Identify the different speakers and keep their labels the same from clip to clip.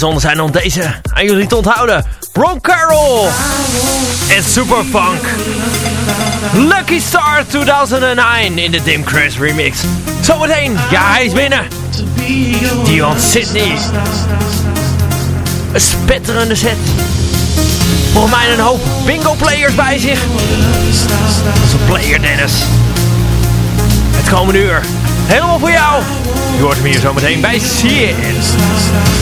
Speaker 1: En het zou zonde zijn om deze aan jullie te onthouden. Ron Carroll en Superfunk. Lucky Star 2009 in de Dim Crash remix. Zometeen, ja hij is binnen. Dion Sydney. Een spetterende set. Volgens mij een hoop bingo players bij zich. Onze player Dennis. Het komende uur. Helemaal voor jou. Je hoort hem hier zometeen bij CN.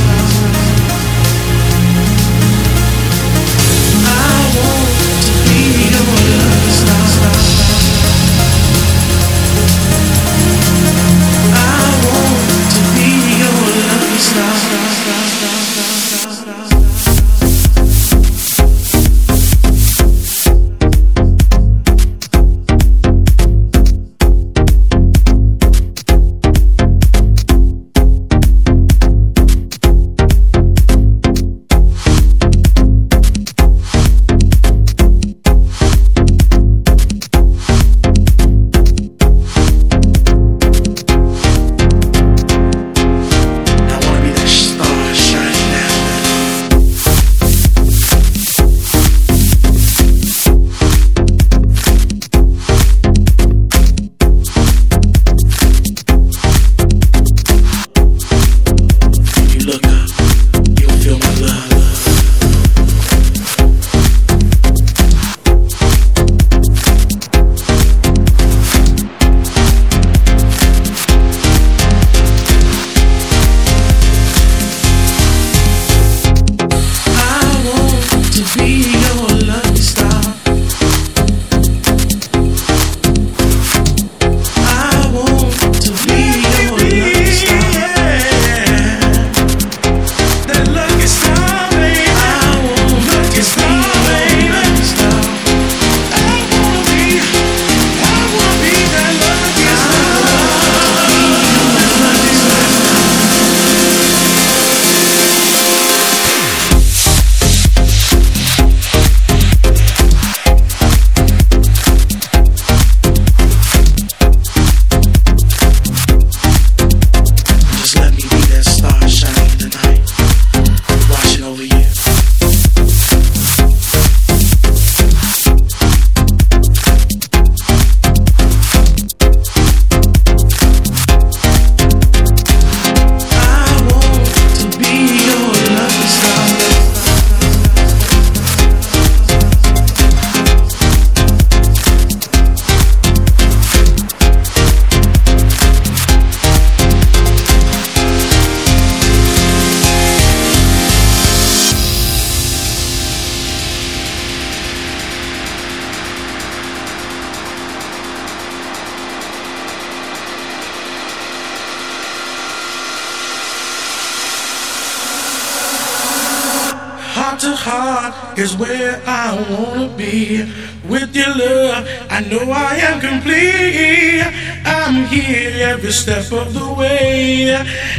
Speaker 2: Is where I wanna be. With your love, I know I am complete. I'm here every step of the way,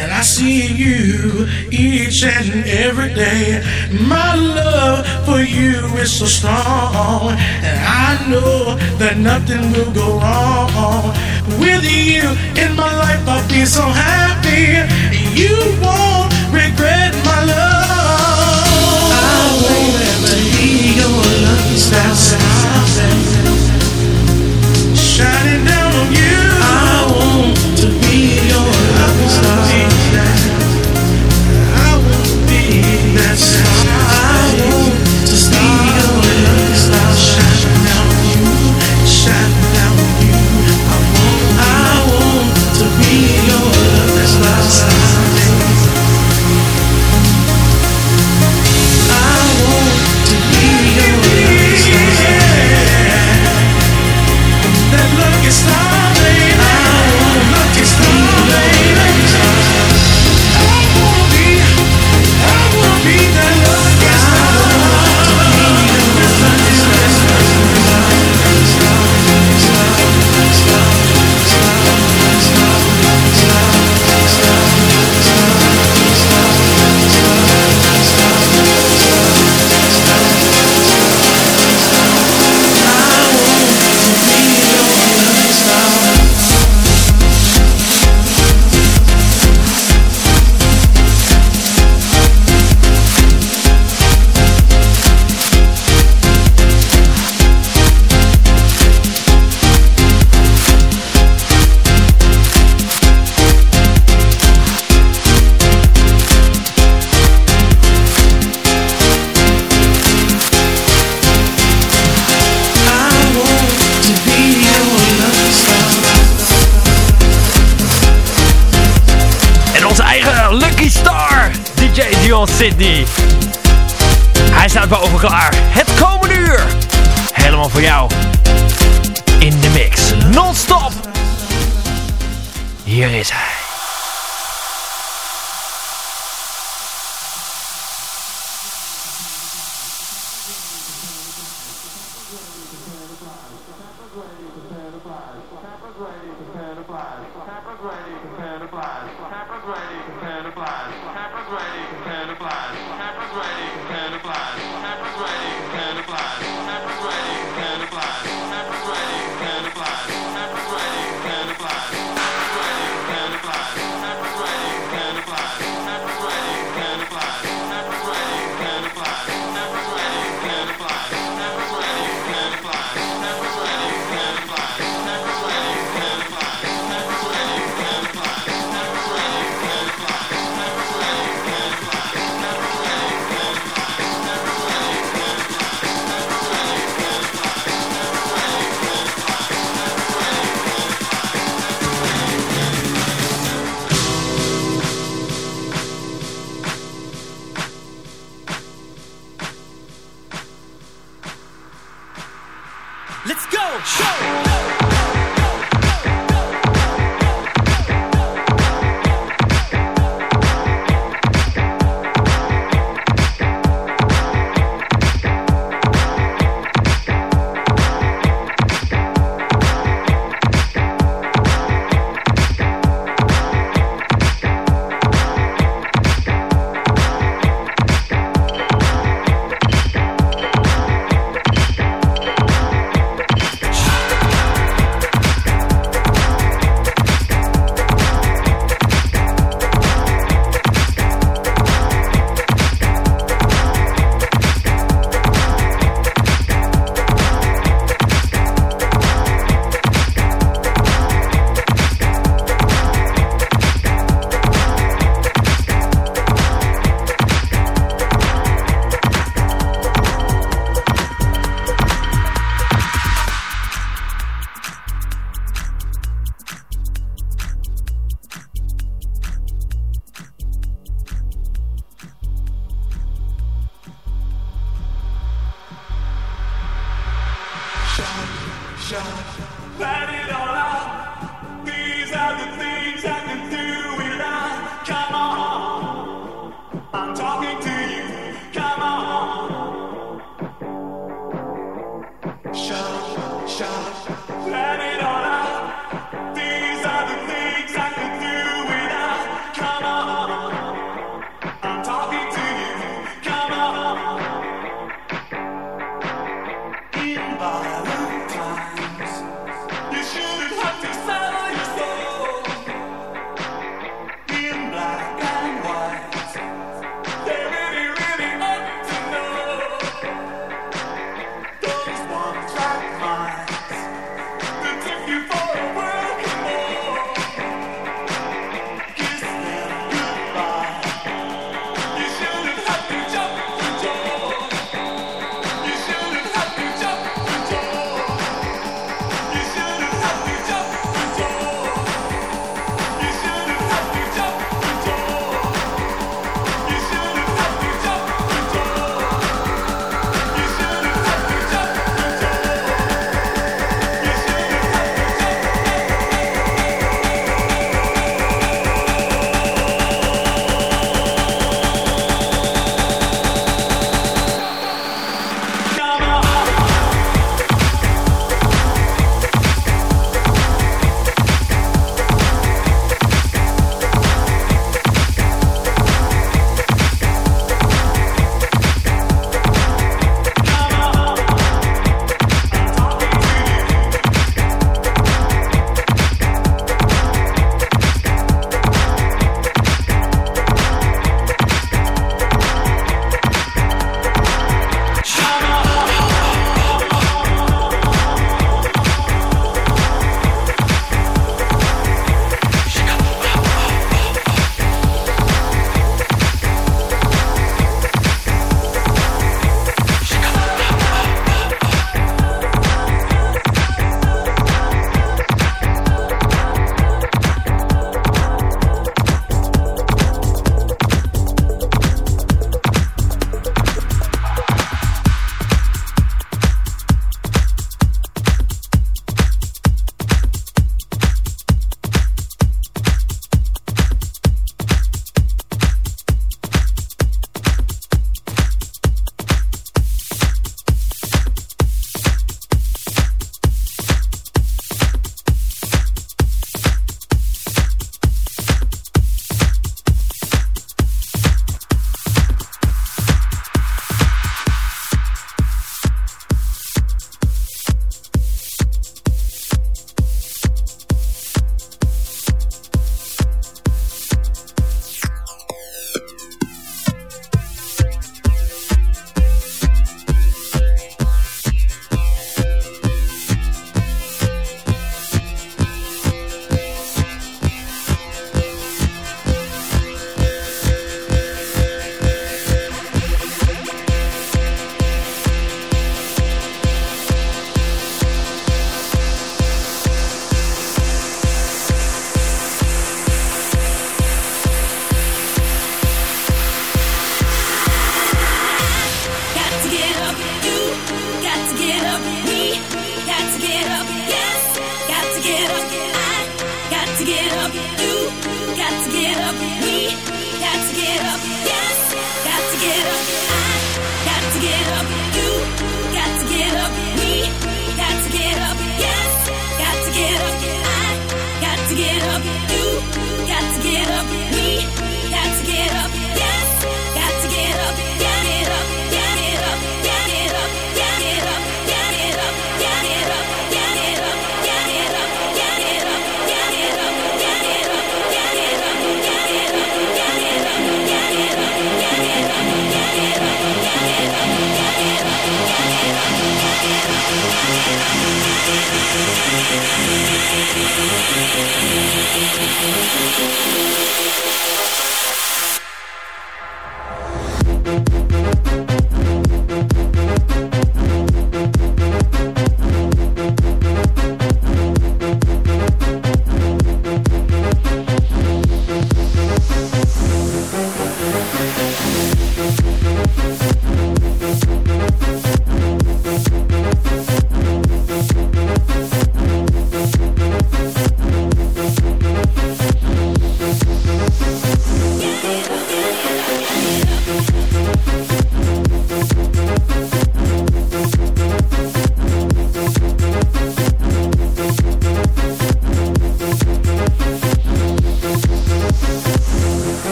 Speaker 2: and I see you each and every day. My love for you is so strong, and I know that nothing will go wrong. With you in my life, I'll be so happy. You won't regret style. Shining down on you. I want to be your love. I want to be that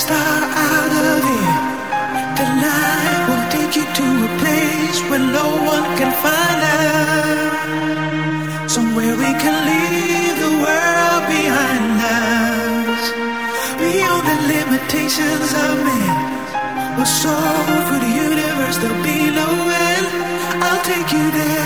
Speaker 2: star
Speaker 3: out of it. The light will take you
Speaker 4: to a place where no one can find us. Somewhere we can leave the world behind us. Beyond the limitations of man, we'll soar through the universe. There'll be no end. I'll take you there.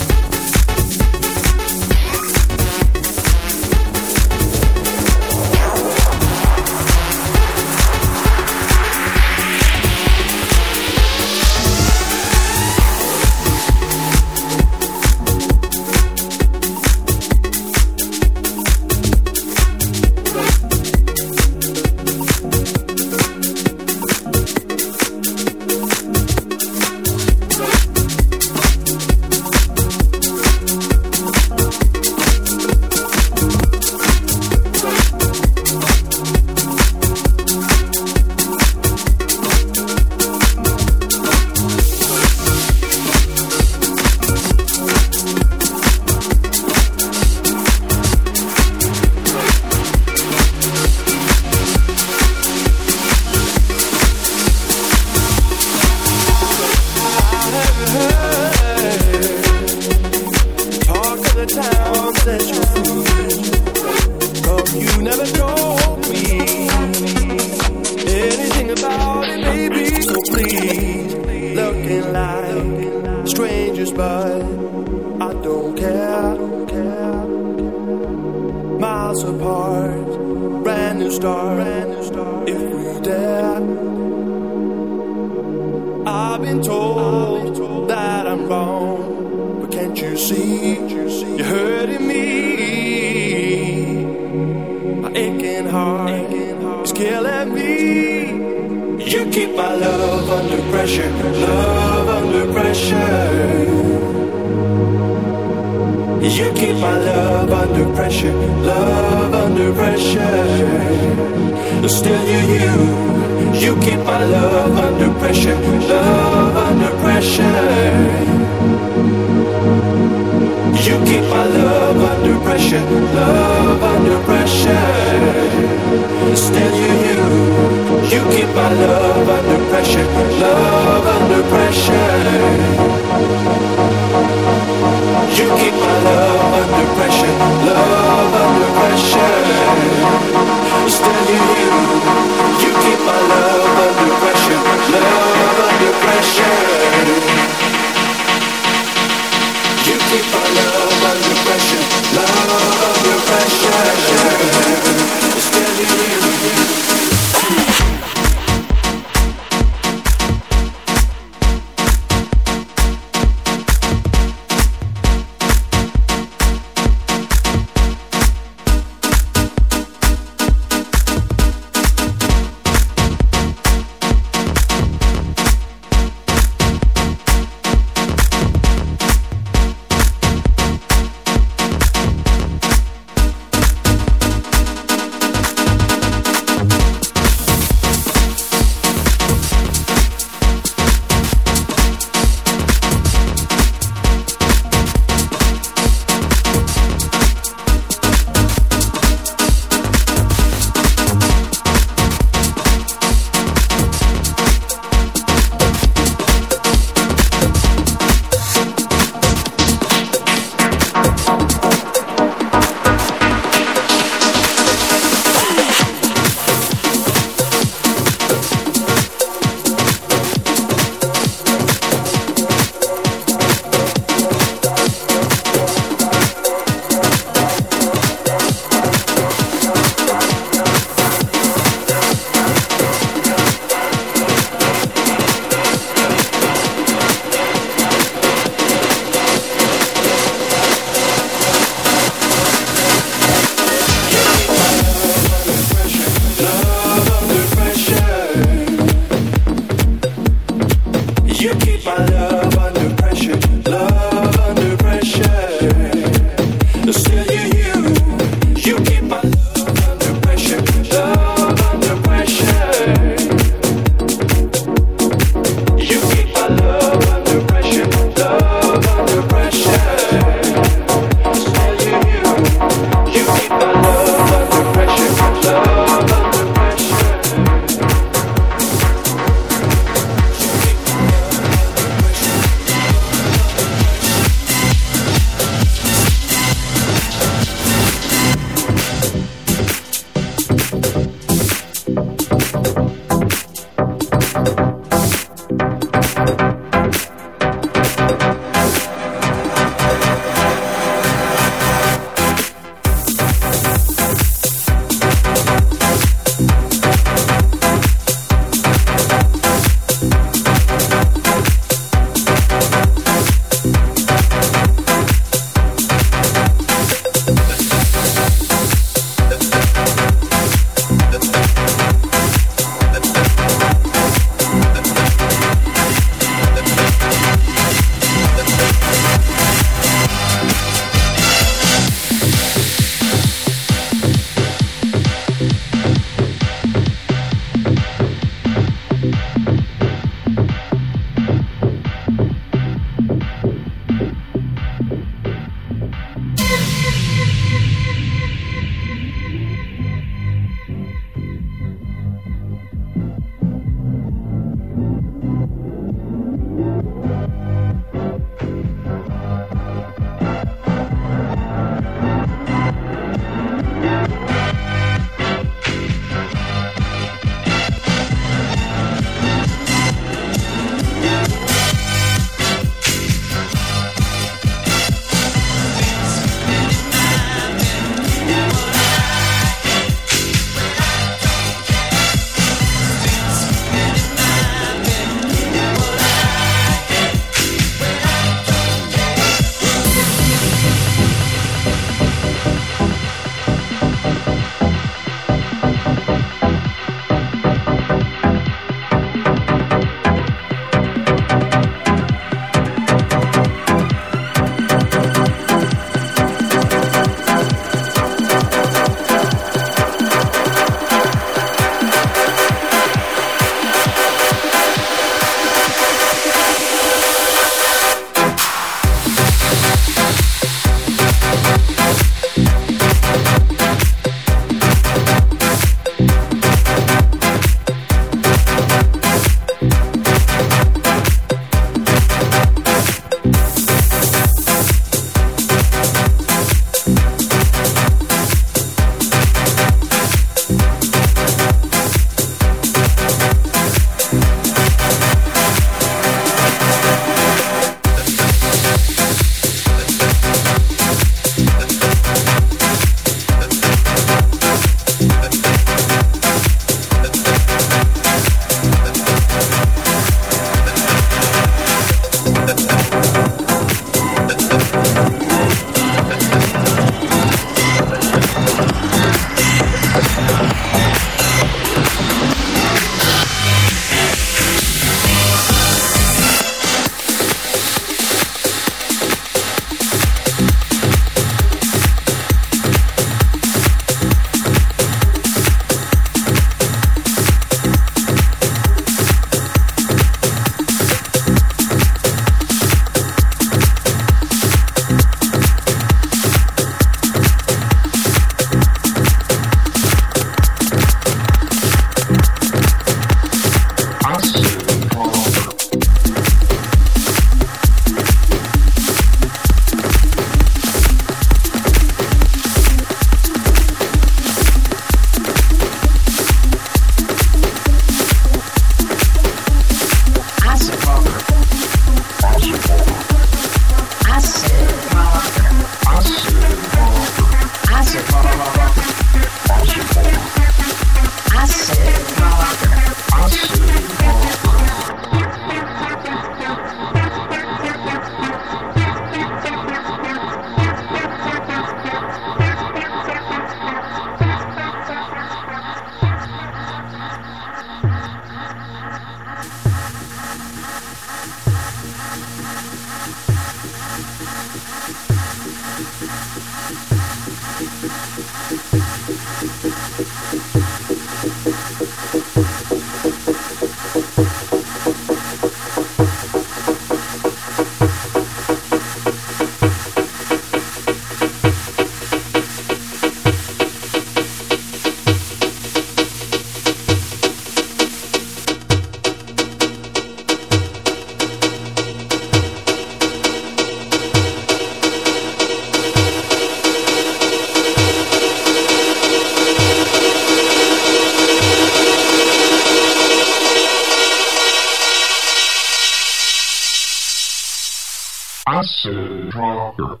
Speaker 2: Acid rocker.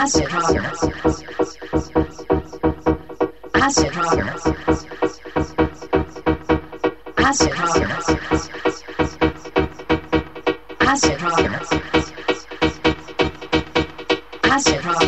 Speaker 5: Acid rocker. Acid rocker. Acid rocker. Acid rocker. Acid rocker.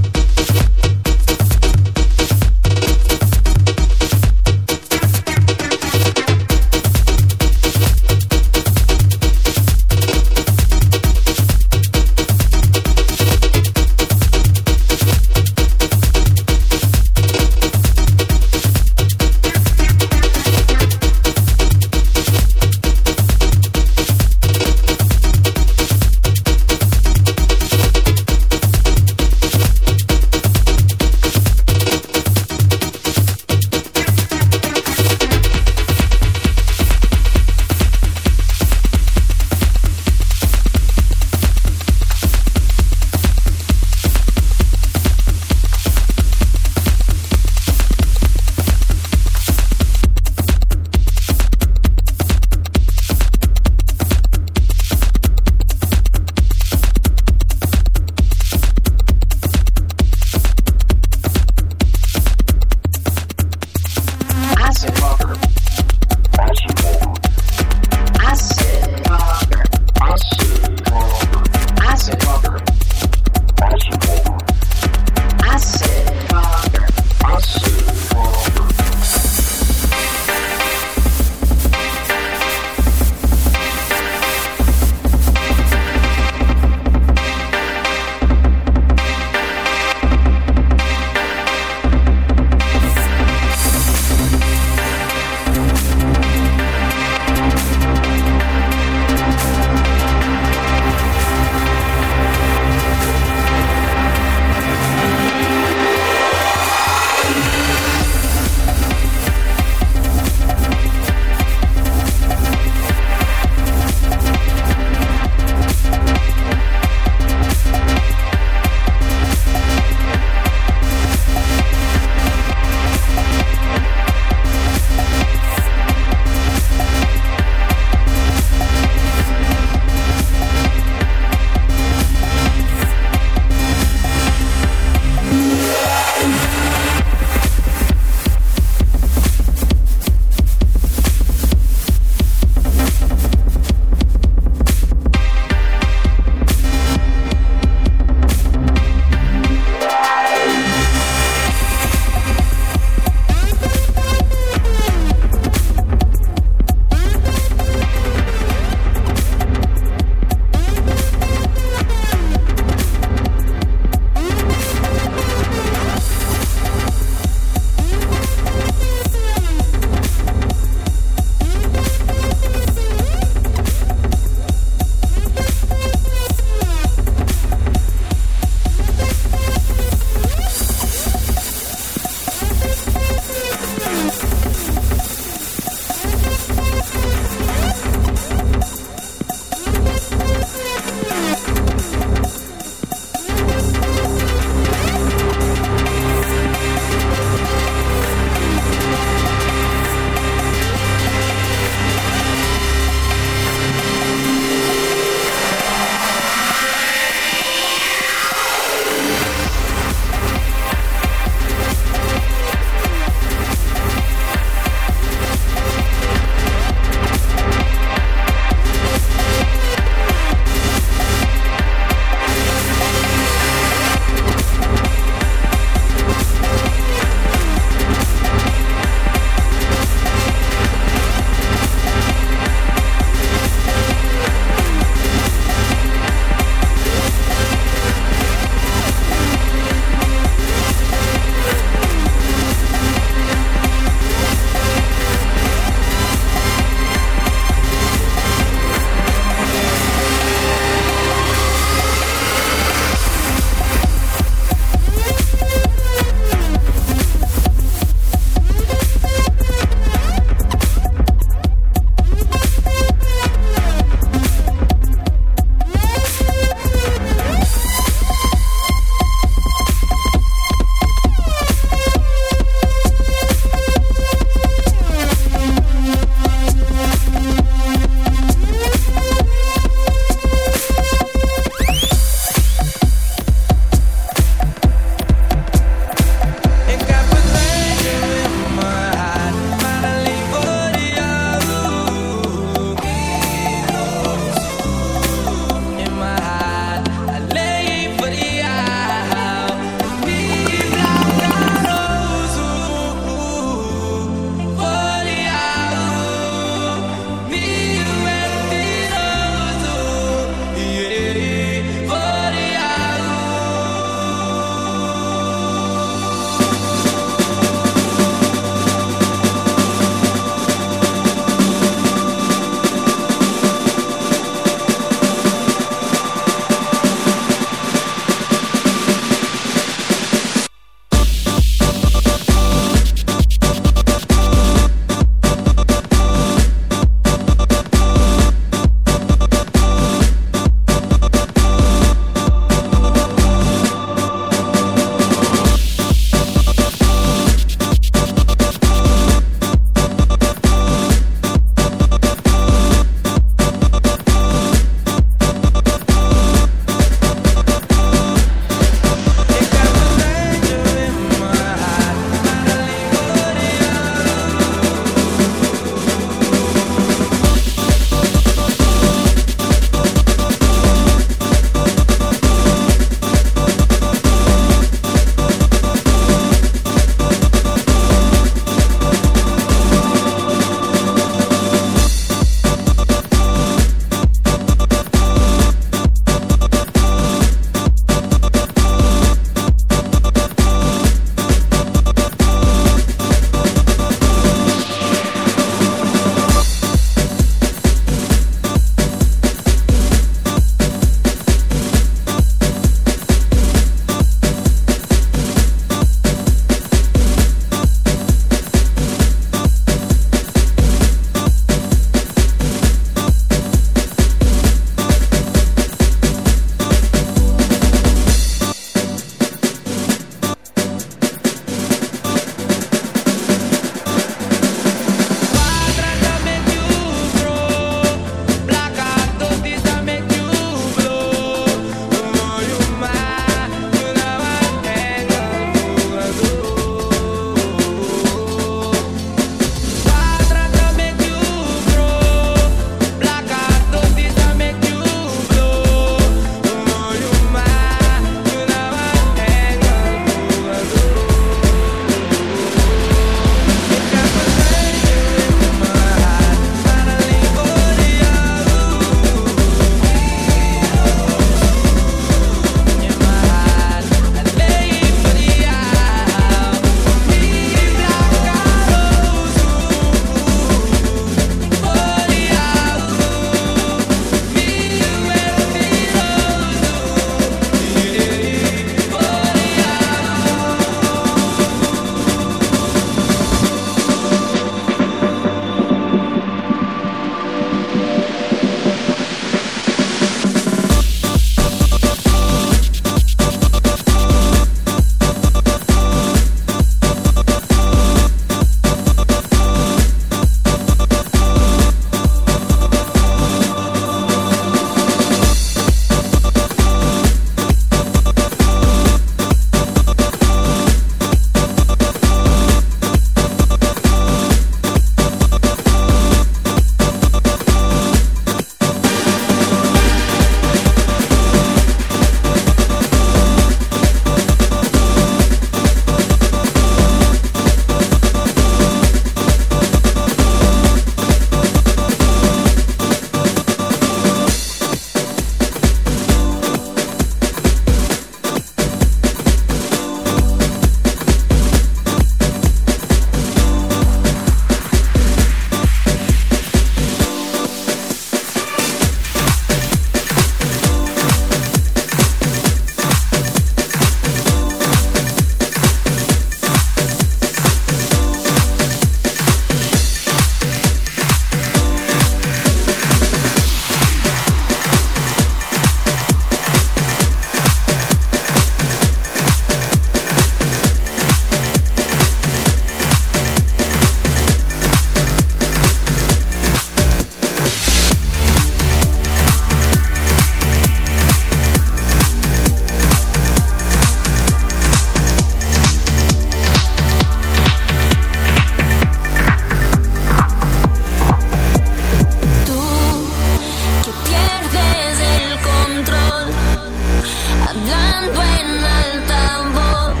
Speaker 5: hablando en alta voz.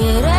Speaker 5: Y era